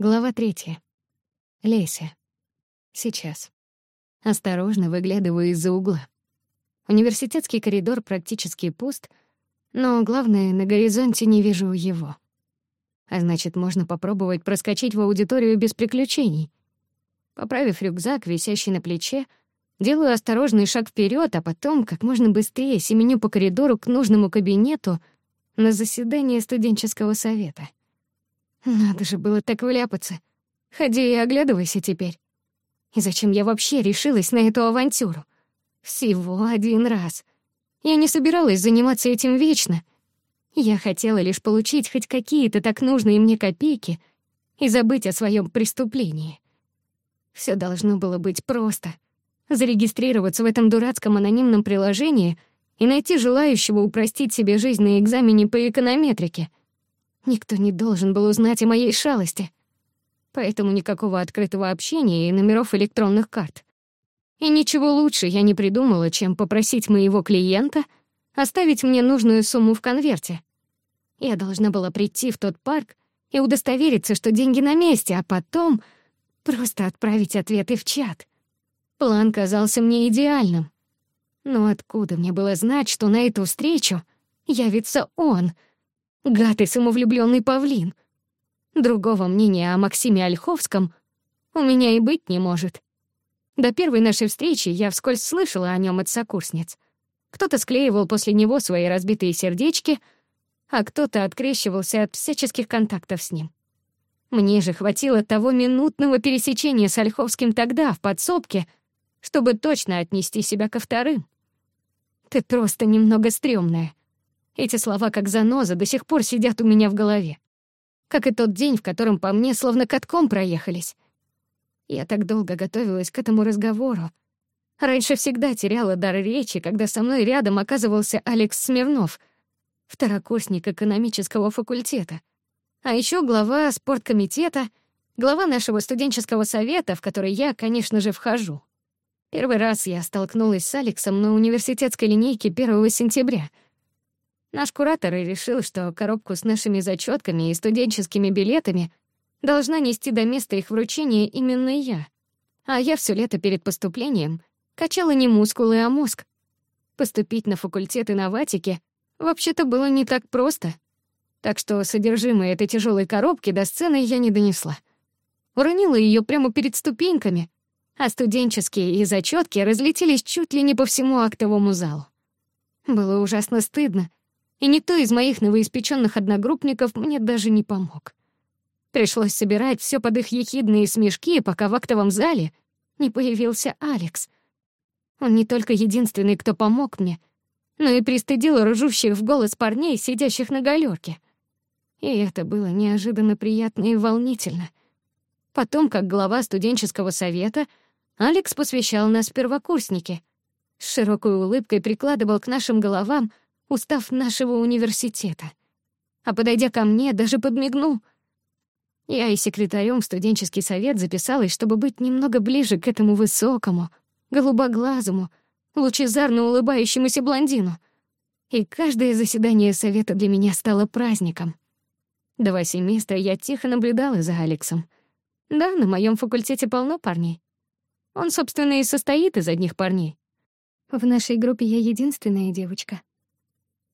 Глава третья. Леся. Сейчас. Осторожно выглядываю из-за угла. Университетский коридор практически пуст, но, главное, на горизонте не вижу его. А значит, можно попробовать проскочить в аудиторию без приключений. Поправив рюкзак, висящий на плече, делаю осторожный шаг вперед, а потом как можно быстрее семеню по коридору к нужному кабинету на заседание студенческого совета — Надо же было так вляпаться. Ходи и оглядывайся теперь. И зачем я вообще решилась на эту авантюру? Всего один раз. Я не собиралась заниматься этим вечно. Я хотела лишь получить хоть какие-то так нужные мне копейки и забыть о своем преступлении. Все должно было быть просто. Зарегистрироваться в этом дурацком анонимном приложении и найти желающего упростить себе жизнь на экзамене по эконометрике — Никто не должен был узнать о моей шалости. Поэтому никакого открытого общения и номеров электронных карт. И ничего лучше я не придумала, чем попросить моего клиента оставить мне нужную сумму в конверте. Я должна была прийти в тот парк и удостовериться, что деньги на месте, а потом просто отправить ответы в чат. План казался мне идеальным. Но откуда мне было знать, что на эту встречу явится он — гад и самовлюблённый павлин. Другого мнения о Максиме Ольховском у меня и быть не может. До первой нашей встречи я вскользь слышала о нём от сокурсниц. Кто-то склеивал после него свои разбитые сердечки, а кто-то открещивался от всяческих контактов с ним. Мне же хватило того минутного пересечения с Ольховским тогда, в подсобке, чтобы точно отнести себя ко вторым. Ты просто немного стрёмная. Эти слова, как заноза, до сих пор сидят у меня в голове. Как и тот день, в котором по мне словно катком проехались. Я так долго готовилась к этому разговору. Раньше всегда теряла дар речи, когда со мной рядом оказывался Алекс Смирнов, второкурсник экономического факультета. А еще глава спорткомитета, глава нашего студенческого совета, в который я, конечно же, вхожу. Первый раз я столкнулась с Алексом на университетской линейке 1 сентября — Наш куратор решил, что коробку с нашими зачетками и студенческими билетами должна нести до места их вручения именно я. А я все лето перед поступлением качала не мускулы, а мозг. Поступить на факультет инноватики вообще-то было не так просто. Так что содержимое этой тяжелой коробки до сцены я не донесла. Уронила ее прямо перед ступеньками, а студенческие и зачетки разлетелись чуть ли не по всему актовому залу. Было ужасно стыдно — и никто из моих новоиспеченных одногруппников мне даже не помог. Пришлось собирать все под их ехидные смешки, пока в актовом зале не появился Алекс. Он не только единственный, кто помог мне, но и пристыдил рыжущих в голос парней, сидящих на галерке. И это было неожиданно приятно и волнительно. Потом, как глава студенческого совета, Алекс посвящал нас первокурснике, С широкой улыбкой прикладывал к нашим головам устав нашего университета. А подойдя ко мне, даже подмигнул. Я и секретарем в студенческий совет записалась, чтобы быть немного ближе к этому высокому, голубоглазому, лучезарно улыбающемуся блондину. И каждое заседание совета для меня стало праздником. Два семестра я тихо наблюдала за Алексом. Да, на моем факультете полно парней. Он, собственно, и состоит из одних парней. В нашей группе я единственная девочка.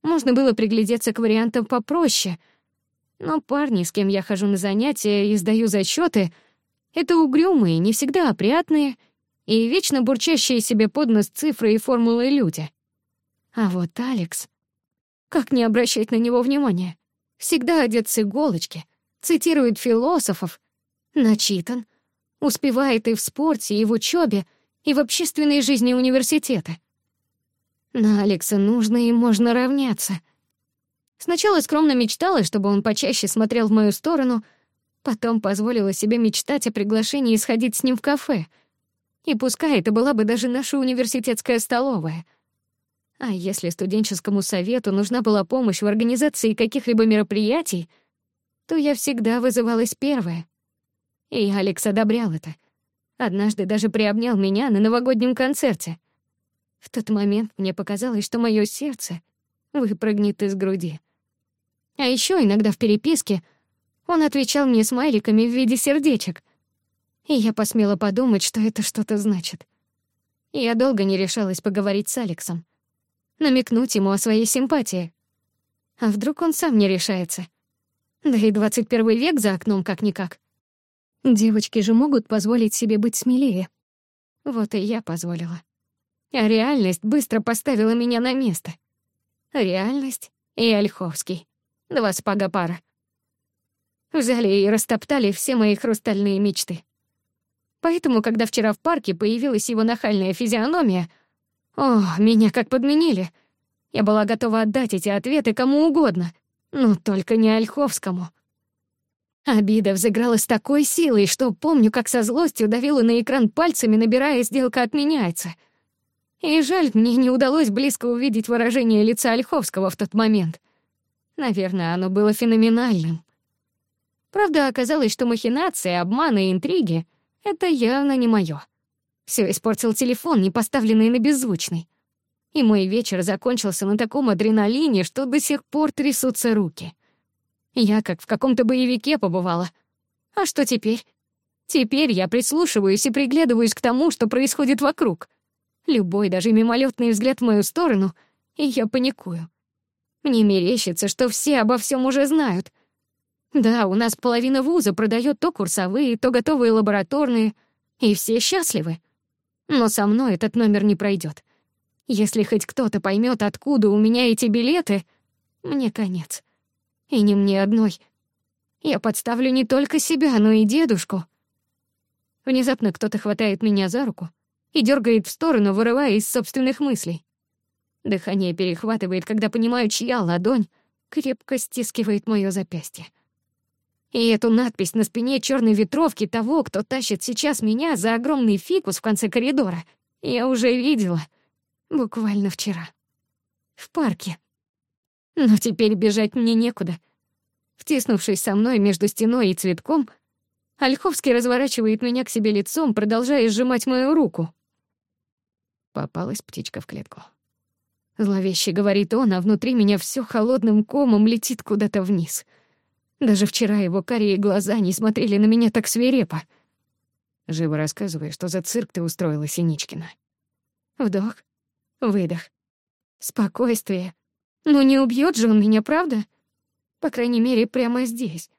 Можно было приглядеться к вариантам попроще. Но парни, с кем я хожу на занятия и сдаю зачеты, это угрюмые, не всегда опрятные и вечно бурчащие себе под нос цифры и формулы люди. А вот Алекс... Как не обращать на него внимания? Всегда одет с иголочки, цитирует философов, начитан, успевает и в спорте, и в учебе, и в общественной жизни университета. На Алекса нужно и можно равняться. Сначала скромно мечтала, чтобы он почаще смотрел в мою сторону, потом позволила себе мечтать о приглашении сходить с ним в кафе. И пускай это была бы даже наша университетская столовая. А если студенческому совету нужна была помощь в организации каких-либо мероприятий, то я всегда вызывалась первая. И Алекс одобрял это. Однажды даже приобнял меня на новогоднем концерте — в тот момент мне показалось, что мое сердце выпрыгнет из груди. А еще иногда в переписке он отвечал мне смайликами в виде сердечек. И я посмела подумать, что это что-то значит. Я долго не решалась поговорить с Алексом, намекнуть ему о своей симпатии. А вдруг он сам не решается? Да и 21 век за окном как-никак. Девочки же могут позволить себе быть смелее. Вот и я позволила а реальность быстро поставила меня на место. Реальность и Ольховский. Два спага пара. Взяли и растоптали все мои хрустальные мечты. Поэтому, когда вчера в парке появилась его нахальная физиономия, о, меня как подменили. Я была готова отдать эти ответы кому угодно, но только не Ольховскому. Обида взыграла с такой силой, что помню, как со злостью давила на экран пальцами, набирая «Сделка отменяется». И жаль, мне не удалось близко увидеть выражение лица Ольховского в тот момент. Наверное, оно было феноменальным. Правда, оказалось, что махинации, обманы и интриги — это явно не моё. Всё испортил телефон, не поставленный на беззвучный. И мой вечер закончился на таком адреналине, что до сих пор трясутся руки. Я как в каком-то боевике побывала. А что теперь? Теперь я прислушиваюсь и приглядываюсь к тому, что происходит вокруг — Любой, даже мимолетный взгляд в мою сторону, и я паникую. Мне мерещится, что все обо всем уже знают. Да, у нас половина вуза продает то курсовые, то готовые лабораторные, и все счастливы. Но со мной этот номер не пройдет. Если хоть кто-то поймет, откуда у меня эти билеты, мне конец. И не мне одной. Я подставлю не только себя, но и дедушку. Внезапно кто-то хватает меня за руку, и дергает в сторону, вырывая из собственных мыслей. Дыхание перехватывает, когда понимаю, чья ладонь крепко стискивает моё запястье. И эту надпись на спине чёрной ветровки того, кто тащит сейчас меня за огромный фикус в конце коридора, я уже видела буквально вчера. В парке. Но теперь бежать мне некуда. Втиснувшись со мной между стеной и цветком, Ольховский разворачивает меня к себе лицом, продолжая сжимать мою руку. Попалась птичка в клетку. Зловеще говорит он, а внутри меня все холодным комом летит куда-то вниз. Даже вчера его карие глаза не смотрели на меня так свирепо. Живо рассказывай, что за цирк ты устроила, Синичкина. Вдох, выдох. Спокойствие. Ну не убьет же он меня, правда? По крайней мере, прямо здесь.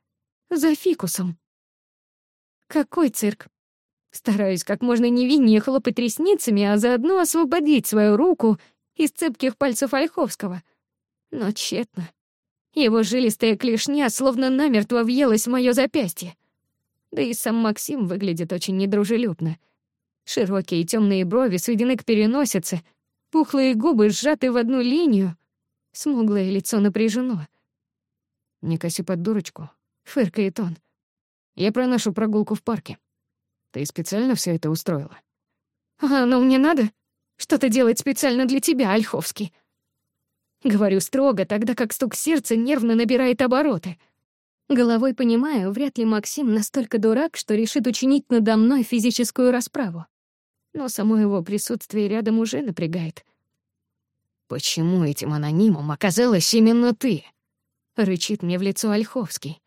За фикусом. Какой цирк? Стараюсь как можно невиннее хлопать ресницами, а заодно освободить свою руку из цепких пальцев Ольховского. Но тщетно. Его жилистая клешня словно намертво въелась в моё запястье. Да и сам Максим выглядит очень недружелюбно. Широкие темные брови сведены к переносице, пухлые губы сжаты в одну линию, смуглое лицо напряжено. «Не коси под дурочку», — фыркает он. «Я про нашу прогулку в парке». Ты специально все это устроила? А, Оно ну мне надо? Что-то делать специально для тебя, Ольховский. Говорю строго, тогда как стук сердца нервно набирает обороты. Головой понимаю, вряд ли Максим настолько дурак, что решит учинить надо мной физическую расправу. Но само его присутствие рядом уже напрягает. «Почему этим анонимом оказалась именно ты?» — рычит мне в лицо Ольховский.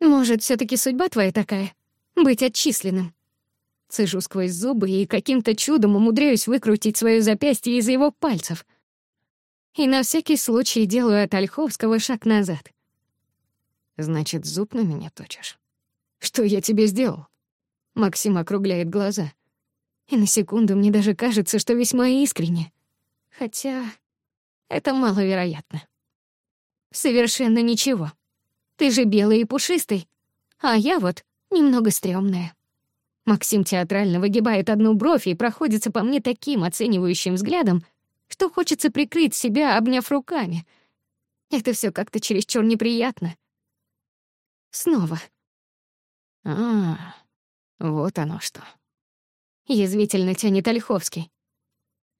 «Может, все таки судьба твоя такая?» Быть отчисленным?» Цежу сквозь зубы и каким-то чудом умудряюсь выкрутить свое запястье из его пальцев. И на всякий случай делаю от Ольховского шаг назад. «Значит, зуб на меня точишь? Что я тебе сделал?» Максим округляет глаза. немного стрёмная. Максим театрально выгибает одну бровь и проходится по мне таким оценивающим взглядом, что хочется прикрыть себя, обняв руками. Это всё как-то чересчур неприятно. Снова. А, вот оно что. Язвительно тянет Ольховский.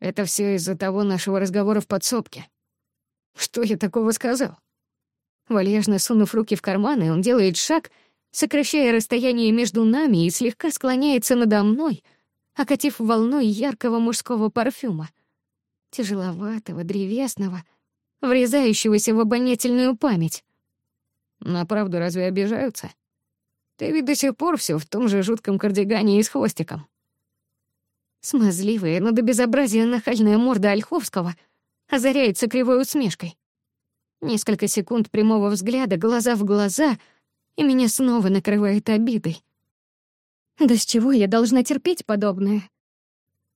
Это всё из-за того нашего разговора в подсобке. Что я такого сказал? Валежно сунув руки в карманы, он делает шаг — сокращая расстояние между нами и слегка склоняется надо мной, окатив волной яркого мужского парфюма. Тяжеловатого, древесного, врезающегося в обонятельную память. На правду разве обижаются? Ты ведь до сих пор все в том же жутком кардигане и с хвостиком. Смазливая, но до безобразия нахальная морда Ольховского озаряется кривой усмешкой. Несколько секунд прямого взгляда, глаза в глаза — и меня снова накрывает обидой. Да с чего я должна терпеть подобное?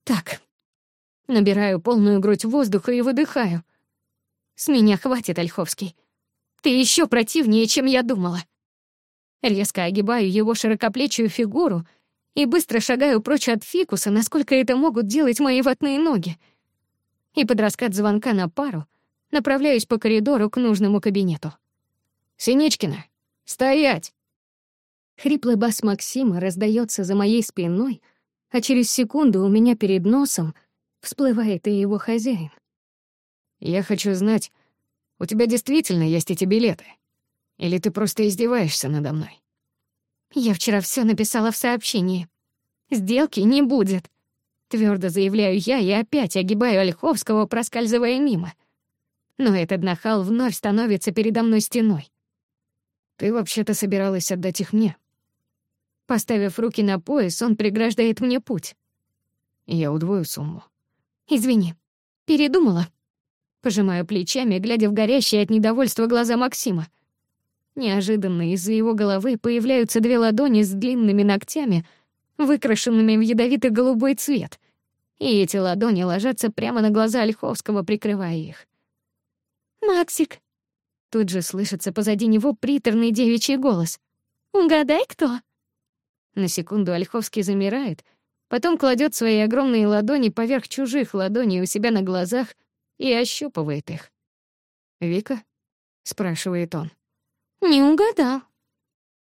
Так. Набираю полную грудь воздуха и выдыхаю. С меня хватит, Ольховский. Ты еще противнее, чем я думала. Резко огибаю его широкоплечую фигуру и быстро шагаю прочь от фикуса, насколько это могут делать мои ватные ноги. И под раскат звонка на пару направляюсь по коридору к нужному кабинету. «Синичкина, «Стоять!» Хриплый бас Максима раздается за моей спиной, а через секунду у меня перед носом всплывает и его хозяин. «Я хочу знать, у тебя действительно есть эти билеты? Или ты просто издеваешься надо мной?» «Я вчера все написала в сообщении. Сделки не будет», — твердо заявляю я и опять огибаю Ольховского, проскальзывая мимо. Но этот нахал вновь становится передо мной стеной. Ты вообще-то собиралась отдать их мне. Поставив руки на пояс, он преграждает мне путь. Я удвою сумму. Извини. Передумала. Пожимаю плечами, глядя в горящие от недовольства глаза Максима. Неожиданно из-за его головы появляются две ладони с длинными ногтями, выкрашенными в ядовитый голубой цвет. И эти ладони ложатся прямо на глаза Ольховского, прикрывая их. «Максик!» Тут же слышится позади него приторный девичий голос. «Угадай, кто?» На секунду Ольховский замирает, потом кладет свои огромные ладони поверх чужих ладоней у себя на глазах и ощупывает их. «Вика?» — спрашивает он. «Не угадал».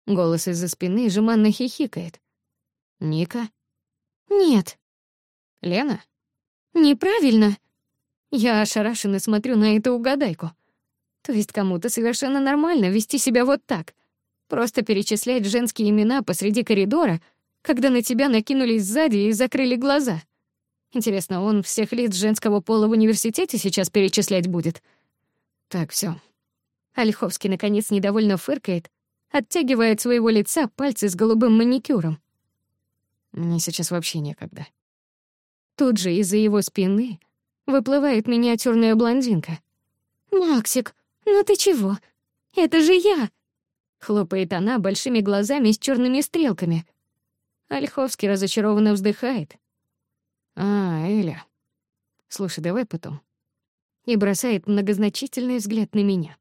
Голос из-за спины жеманно хихикает. «Ника?» «Нет». «Лена?» «Неправильно». Я ошарашенно смотрю на эту угадайку — «То есть кому-то совершенно нормально вести себя вот так? Просто перечислять женские имена посреди коридора, когда на тебя накинулись сзади и закрыли глаза? Интересно, он всех лиц женского пола в университете сейчас перечислять будет?» «Так, все. Ольховский, наконец, недовольно фыркает, оттягивая от своего лица пальцы с голубым маникюром. «Мне сейчас вообще некогда». Тут же из-за его спины выплывает миниатюрная блондинка. «Максик, «Ну ты чего? Это же я!» Хлопает она большими глазами с черными стрелками. Ольховский разочарованно вздыхает. «А, Эля. Слушай, давай потом». И бросает многозначительный взгляд на меня.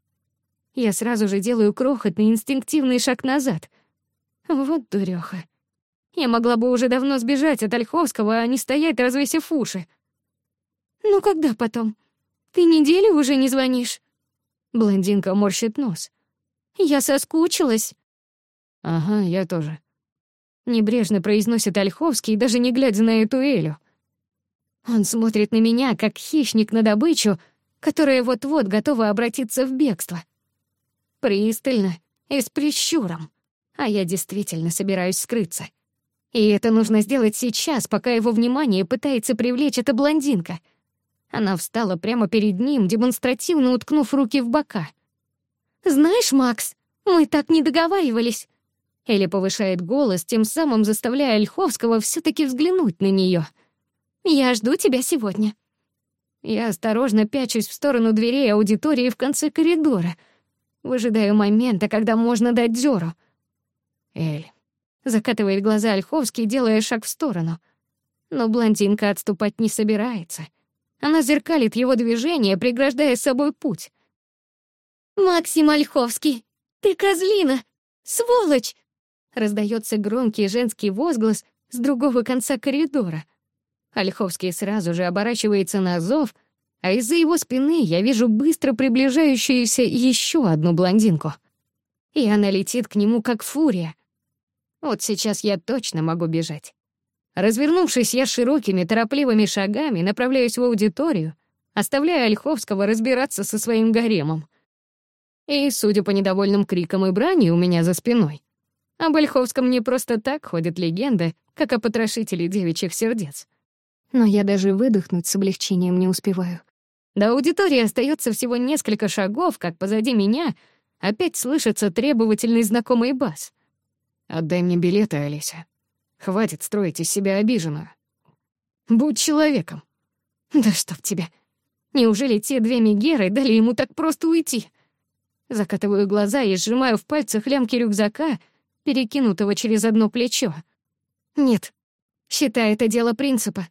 Я сразу же делаю крохотный инстинктивный шаг назад. Вот дурёха. Я могла бы уже давно сбежать от Ольховского, а не стоять, развесив уши. «Ну когда потом? Ты неделю уже не звонишь?» Блондинка морщит нос. «Я соскучилась». «Ага, я тоже». Небрежно произносит Ольховский, даже не глядя на эту Элю. Он смотрит на меня, как хищник на добычу, которая вот-вот готова обратиться в бегство. Пристально и с прищуром. А я действительно собираюсь скрыться. И это нужно сделать сейчас, пока его внимание пытается привлечь эта блондинка — она встала прямо перед ним, демонстративно уткнув руки в бока. «Знаешь, Макс, мы так не договаривались!» Элли повышает голос, тем самым заставляя Ольховского все таки взглянуть на нее. «Я жду тебя сегодня». Я осторожно пячусь в сторону дверей аудитории в конце коридора. Выжидаю момента, когда можно дать дёру. «Эль», — закатывает глаза Ольховский, делая шаг в сторону. Но блондинка отступать не собирается — она зеркалит его движение, преграждая собой путь. «Максим Ольховский, ты козлина! Сволочь!» Раздается громкий женский возглас с другого конца коридора. Ольховский сразу же оборачивается на зов, а из-за его спины я вижу быстро приближающуюся еще одну блондинку. И она летит к нему, как фурия. Вот сейчас я точно могу бежать. Развернувшись, я широкими, торопливыми шагами направляюсь в аудиторию, оставляя Ольховского разбираться со своим гаремом. И, судя по недовольным крикам и брани у меня за спиной, об Ольховском не просто так ходят легенды, как о потрошителе девичьих сердец. Но я даже выдохнуть с облегчением не успеваю. До аудитории остается всего несколько шагов, как позади меня опять слышится требовательный знакомый бас. «Отдай мне билеты, Олеся», Хватит строить из себя обиженную. Будь человеком. Да чтоб тебя. Неужели те две Мегеры дали ему так просто уйти? Закатываю глаза и сжимаю в пальцах лямки рюкзака, перекинутого через одно плечо. Нет, считай это дело принципа.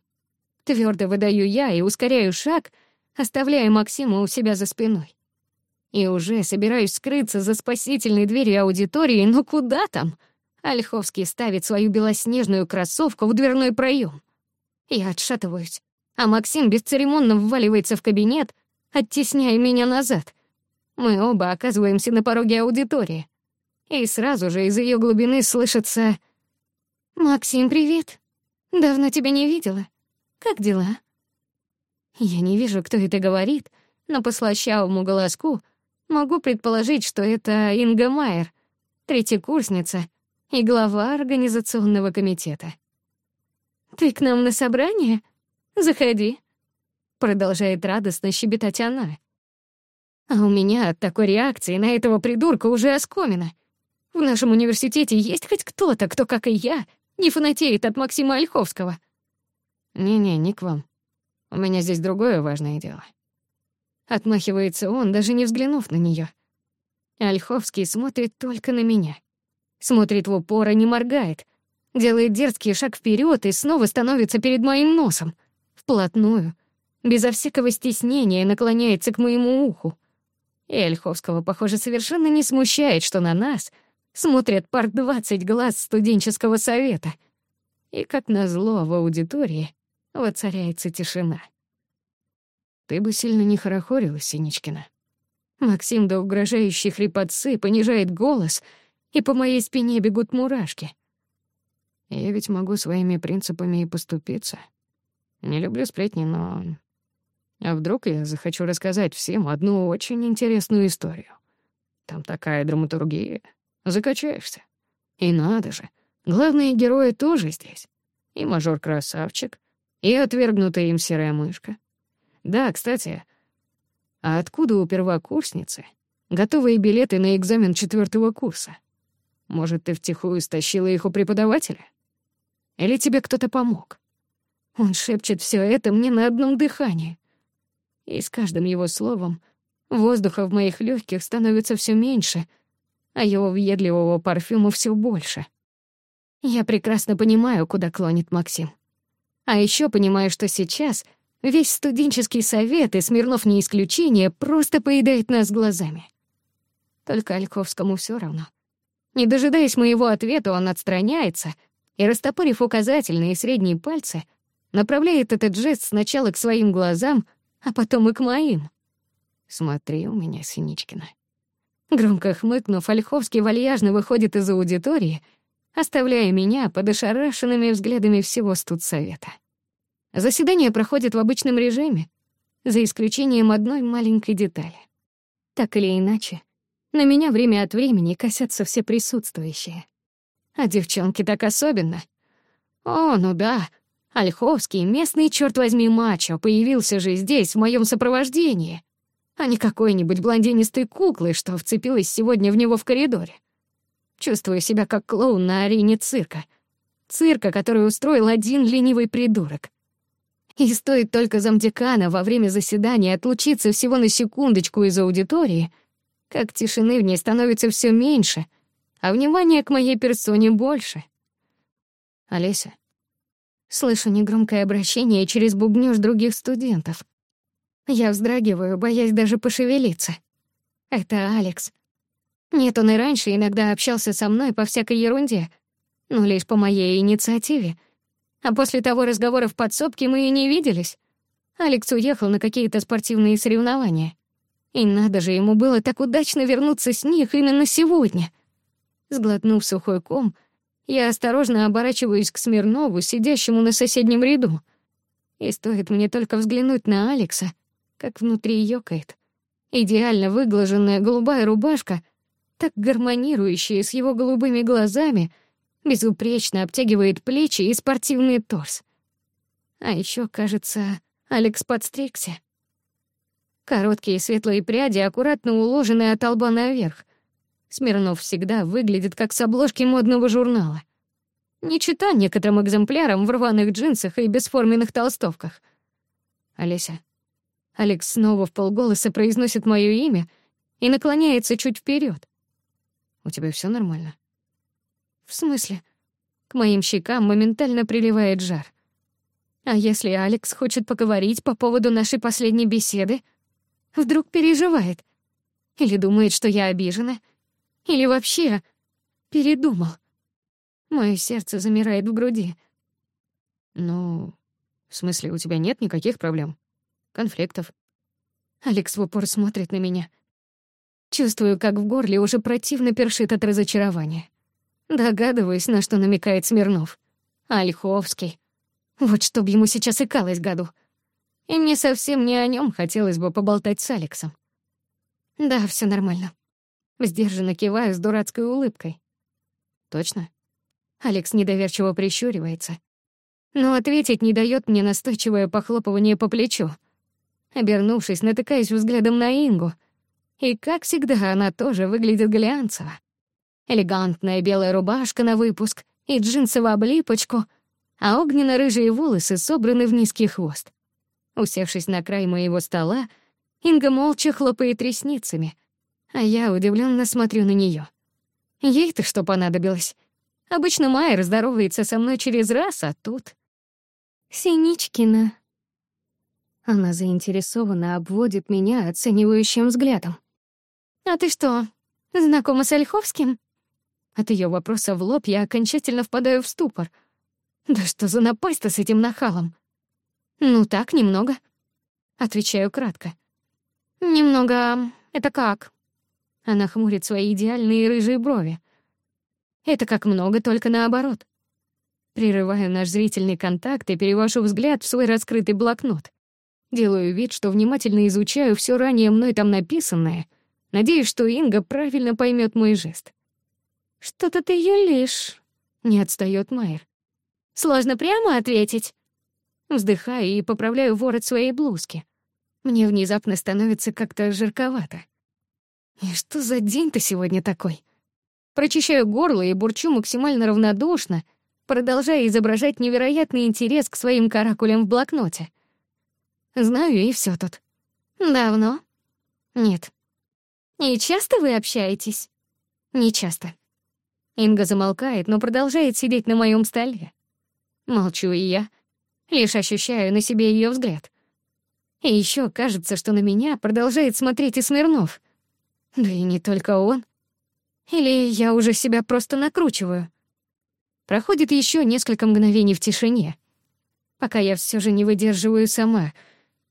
Твердо выдаю я и ускоряю шаг, оставляя Максима у себя за спиной. И уже собираюсь скрыться за спасительной дверью аудитории, но куда там? — Ольховский а ставит свою белоснежную кроссовку в дверной проем. Я отшатываюсь, а Максим бесцеремонно вваливается в кабинет, оттесняя меня назад. Мы оба оказываемся на пороге аудитории. И сразу же из ее глубины слышится «Максим, привет. Давно тебя не видела. Как дела?» Я не вижу, кто это говорит, но по слащавому голоску могу предположить, что это Инга Майер, третья курсница и глава организационного комитета. «Ты к нам на собрание? Заходи», — продолжает радостно щебетать она. «А у меня от такой реакции на этого придурка уже оскомина. В нашем университете есть хоть кто-то, кто, как и я, не фанатеет от Максима Ольховского?» «Не-не, не к вам. У меня здесь другое важное дело». Отмахивается он, даже не взглянув на нее. Ольховский смотрит только на меня — смотрит в упор и не моргает. Делает дерзкий шаг вперед и снова становится перед моим носом. Вплотную. Безо всякого стеснения наклоняется к моему уху. И Ольховского, похоже, совершенно не смущает, что на нас смотрят пар двадцать глаз студенческого совета. И, как назло, в аудитории воцаряется тишина. «Ты бы сильно не хорохорилась, Синичкина». Максим до угрожающей хрипотцы понижает голос — и по моей спине бегут мурашки. Я ведь могу своими принципами и поступиться. Не люблю сплетни, но... А вдруг я захочу рассказать всем одну очень интересную историю? Там такая драматургия. Закачаешься. И надо же, главные герои тоже здесь. И мажор-красавчик, и отвергнутая им серая мышка. Да, кстати, а откуда у первокурсницы готовые билеты на экзамен четвертого курса? Может, ты втихую стащила их у преподавателя? Или тебе кто-то помог? Он шепчет все это мне на одном дыхании. И с каждым его словом воздуха в моих легких становится все меньше, а его въедливого парфюма все больше. Я прекрасно понимаю, куда клонит Максим. А еще понимаю, что сейчас весь студенческий совет, и Смирнов не исключение, просто поедает нас глазами. Только Альковскому все равно. Не дожидаясь моего ответа, он отстраняется и, растопырив указательные и средние пальцы, направляет этот жест сначала к своим глазам, а потом и к моим. «Смотри у меня, Синичкина». Громко хмыкнув, Ольховский вальяжно выходит из аудитории, оставляя меня под ошарашенными взглядами всего студсовета. Заседание проходит в обычном режиме, за исключением одной маленькой детали. Так или иначе, на меня время от времени косятся все присутствующие. А девчонки так особенно. О, ну да, Ольховский, местный, черт возьми, мачо, появился же здесь в моем сопровождении, а не какой-нибудь блондинистой куклы, что вцепилась сегодня в него в коридоре. Чувствую себя как клоун на арене цирка. Цирка, который устроил один ленивый придурок. И стоит только замдекана во время заседания отлучиться всего на секундочку из аудитории — как тишины в ней становится все меньше, а внимания к моей персоне больше. Олеся. Слышу негромкое обращение через бубнёж других студентов. Я вздрагиваю, боясь даже пошевелиться. Это Алекс. Нет, он и раньше иногда общался со мной по всякой ерунде, но лишь по моей инициативе. А после того разговора в подсобке мы и не виделись. Алекс уехал на какие-то спортивные соревнования. И надо же, ему было так удачно вернуться с них именно сегодня. Сглотнув сухой ком, я осторожно оборачиваюсь к Смирнову, сидящему на соседнем ряду. И стоит мне только взглянуть на Алекса, как внутри ёкает. Идеально выглаженная голубая рубашка, так гармонирующая с его голубыми глазами, безупречно обтягивает плечи и спортивный торс. А ещё кажется, Алекс подстригся. Короткие светлые пряди аккуратно уложены от лба наверх. Смирнов всегда выглядит как с обложки модного журнала. Не чита некоторым экземплярам в рваных джинсах и бесформенных толстовках. «Олеся». Алекс снова в полголоса произносит моё имя и наклоняется чуть вперёд. «У тебя всё нормально?» «В смысле?» К моим щекам моментально приливает жар. «А если Алекс хочет поговорить по поводу нашей последней беседы?» Вдруг переживает. Или думает, что я обижена. Или вообще передумал. Мое сердце замирает в груди. «Ну, в смысле, у тебя нет никаких проблем? Конфликтов?» Алекс в упор смотрит на меня. Чувствую, как в горле уже противно першит от разочарования. Догадываюсь, на что намекает Смирнов. Ольховский. Вот чтоб ему сейчас икалось, гаду. И мне совсем не о нем хотелось бы поболтать с Алексом. Да, все нормально. Сдержанно киваю с дурацкой улыбкой. Точно? Алекс недоверчиво прищуривается. Но ответить не дает мне настойчивое похлопывание по плечу. Обернувшись, натыкаюсь взглядом на Ингу. И, как всегда, она тоже выглядит глянцево. Элегантная белая рубашка на выпуск и джинсовую облипочку, а огненно-рыжие волосы собраны в низкий хвост. Усевшись на край моего стола, Инга молча хлопает ресницами, а я удивленно смотрю на нее. Ей-то что понадобилось? Обычно Майер здоровается со мной через раз, а тут... «Синичкина». Она заинтересованно обводит меня оценивающим взглядом. «А ты что, знакома с Ольховским?» От ее вопроса в лоб я окончательно впадаю в ступор. «Да что за напасть-то с этим нахалом?» Ну, так, немного. Отвечаю кратко. Немного... Это как? Она хмурит свои идеальные рыжие брови. Это как много, только наоборот. Прерываю наш зрительный контакт и перевожу взгляд в свой раскрытый блокнот. Делаю вид, что внимательно изучаю все ранее мной там написанное. Надеюсь, что Инга правильно поймет мой жест. «Что-то ты юлишь», — не отстает Майер. «Сложно прямо ответить?» вздыхаю и поправляю ворот своей блузки. Мне внезапно становится как-то жарковато. И что за день-то сегодня такой? Прочищаю горло и бурчу максимально равнодушно, продолжая изображать невероятный интерес к своим каракулям в блокноте. Знаю, и все тут. Давно? Нет. И часто вы общаетесь? Не часто. Инга замолкает, но продолжает сидеть на моем столе. Молчу и я, лишь ощущаю на себе ее взгляд. И еще кажется, что на меня продолжает смотреть и Смирнов. Да и не только он. Или я уже себя просто накручиваю. Проходит еще несколько мгновений в тишине, пока я все же не выдерживаю сама.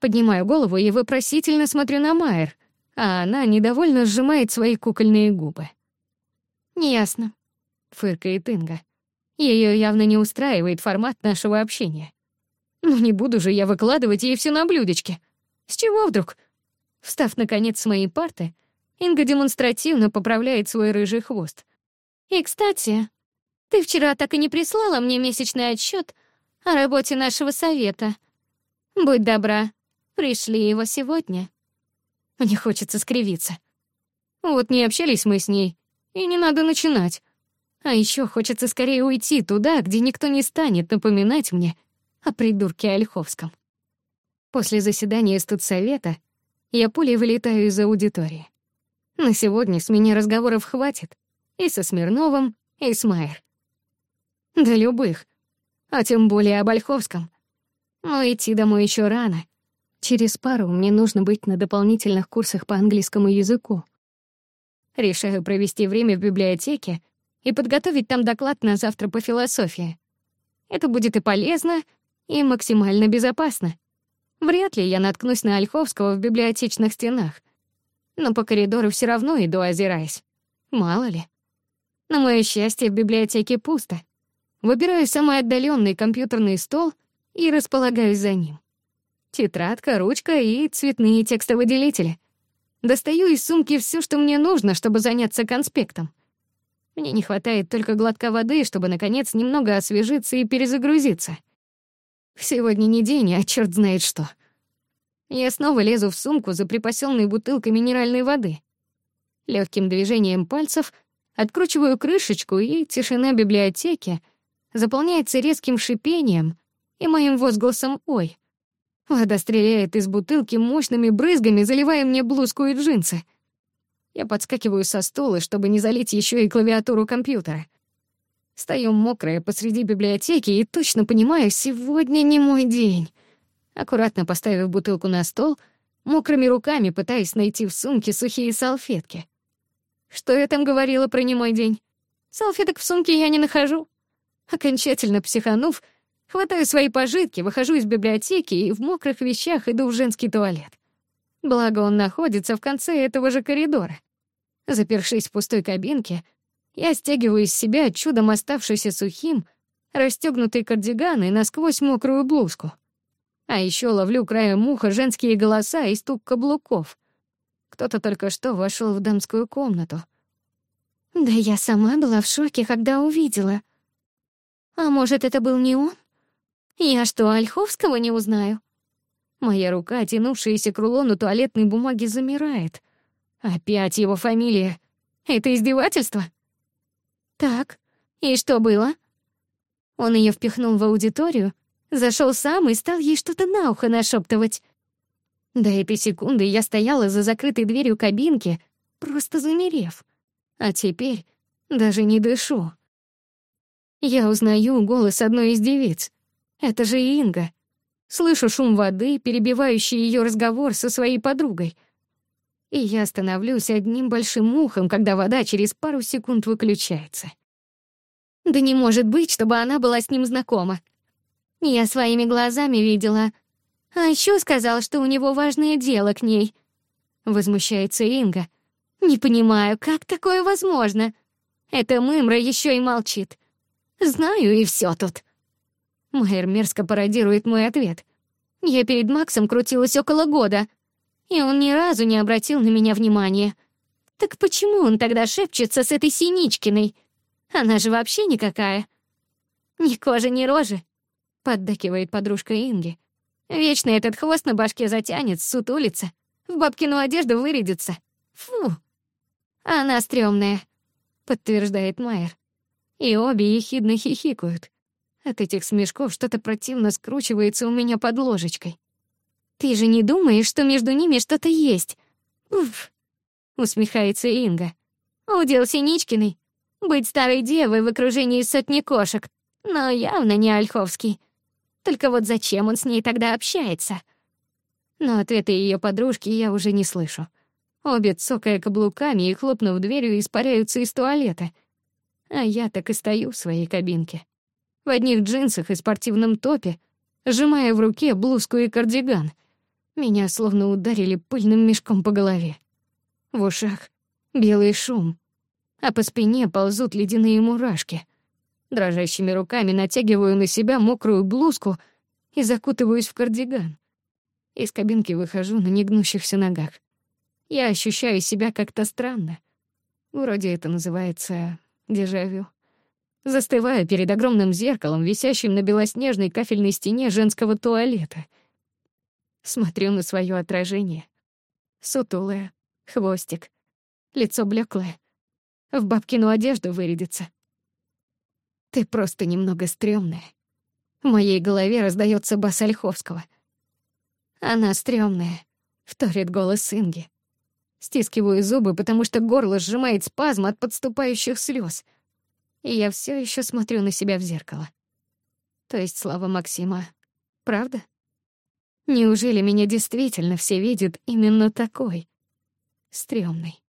Поднимаю голову и вопросительно смотрю на Майер, а она недовольно сжимает свои кукольные губы. «Неясно», — фыркает Инга. Ее явно не устраивает формат нашего общения. Ну не буду же я выкладывать ей все на блюдечке. С чего вдруг? Встав, наконец, с моей парты, Инга демонстративно поправляет свой рыжий хвост. «И, кстати, ты вчера так и не прислала мне месячный отчет о работе нашего совета. Будь добра, пришли его сегодня». Мне хочется скривиться. Вот не общались мы с ней, и не надо начинать. А еще хочется скорее уйти туда, где никто не станет напоминать мне о а опридурки Ольховском. После заседания студсовета я пулей вылетаю из аудитории. На сегодня с меня разговоров хватит. И со Смирновым, и с Майер. Да любых. А тем более об Ольховском. Но идти домой еще рано. Через пару мне нужно быть на дополнительных курсах по английскому языку. Решаю провести время в библиотеке и подготовить там доклад на завтра по философии. Это будет и полезно, и максимально безопасно. Вряд ли я наткнусь на Ольховского в библиотечных стенах. Но по коридору все равно иду, озираясь. Мало ли. На моё счастье, в библиотеке пусто. Выбираю самый отдаленный компьютерный стол и располагаюсь за ним. Тетрадка, ручка и цветные текстовыделители. Достаю из сумки всё, что мне нужно, чтобы заняться конспектом. Мне не хватает только глотка воды, чтобы, наконец, немного освежиться и перезагрузиться — Сегодня не день, а черт знает что. Я снова лезу в сумку за припасенной бутылкой минеральной воды. Легким движением пальцев откручиваю крышечку, и тишина библиотеки заполняется резким шипением и моим возгласом «Ой!». Вода стреляет из бутылки мощными брызгами, заливая мне блузку и джинсы. Я подскакиваю со стола, чтобы не залить еще и клавиатуру компьютера. Стою мокрая посреди библиотеки и точно понимаю, сегодня не мой день. Аккуратно поставив бутылку на стол, мокрыми руками пытаясь найти в сумке сухие салфетки. Что я там говорила про не мой день? Салфеток в сумке я не нахожу. Окончательно психанув, хватаю свои пожитки, выхожу из библиотеки и в мокрых вещах иду в женский туалет. Благо он находится в конце этого же коридора. Запершись в пустой кабинке, я стягиваю из себя чудом оставшийся сухим, расстегнутый кардиган и насквозь мокрую блузку. А еще ловлю краем уха женские голоса и стук каблуков. Кто-то только что вошел в дамскую комнату. Да я сама была в шоке, когда увидела. А может, это был не он? Я что, Ольховского не узнаю? Моя рука, тянувшаяся к рулону туалетной бумаги, замирает. Опять его фамилия. Это издевательство? «Так, и что было?» Он ее впихнул в аудиторию, зашел сам и стал ей что-то на ухо нашептывать. До этой секунды я стояла за закрытой дверью кабинки, просто замерев. А теперь даже не дышу. Я узнаю голос одной из девиц. Это же Инга. Слышу шум воды, перебивающий ее разговор со своей подругой — и я становлюсь одним большим ухом, когда вода через пару секунд выключается. Да не может быть, чтобы она была с ним знакома. Я своими глазами видела. А еще сказал, что у него важное дело к ней. Возмущается Инга. Не понимаю, как такое возможно? Эта мымра еще и молчит. Знаю, и все тут. Майер мерзко пародирует мой ответ. Я перед Максом крутилась около года — и он ни разу не обратил на меня внимания. Так почему он тогда шепчется с этой Синичкиной? Она же вообще никакая. Ни кожи, ни рожи, — поддакивает подружка Инги. Вечно этот хвост на башке затянет, сутулится, в бабкину одежду вырядится. Фу! Она стрёмная, — подтверждает Майер. И обе ехидно хихикают. От этих смешков что-то противно скручивается у меня под ложечкой. Ты же не думаешь, что между ними что-то есть? Уф, усмехается Инга. Удел Синичкиной. Быть старой девой в окружении сотни кошек. Но явно не Ольховский. Только вот зачем он с ней тогда общается? Но ответы ее подружки я уже не слышу. Обе, цокая каблуками и хлопнув дверью, испаряются из туалета. А я так и стою в своей кабинке. В одних джинсах и спортивном топе, сжимая в руке блузку и кардиган — меня словно ударили пыльным мешком по голове. В ушах белый шум, а по спине ползут ледяные мурашки. Дрожащими руками натягиваю на себя мокрую блузку и закутываюсь в кардиган. Из кабинки выхожу на негнущихся ногах. Я ощущаю себя как-то странно. Вроде это называется дежавю. Застываю перед огромным зеркалом, висящим на белоснежной кафельной стене женского туалета — смотрю на свое отражение. Сутулое, хвостик, лицо блеклое. В бабкину одежду вырядится. Ты просто немного стрёмная. В моей голове раздается бас Ольховского. Она стрёмная, вторит голос Инги. Стискиваю зубы, потому что горло сжимает спазм от подступающих слез. И я все еще смотрю на себя в зеркало. То есть слова Максима. Правда? Неужели меня действительно все видят именно такой? Стрёмный.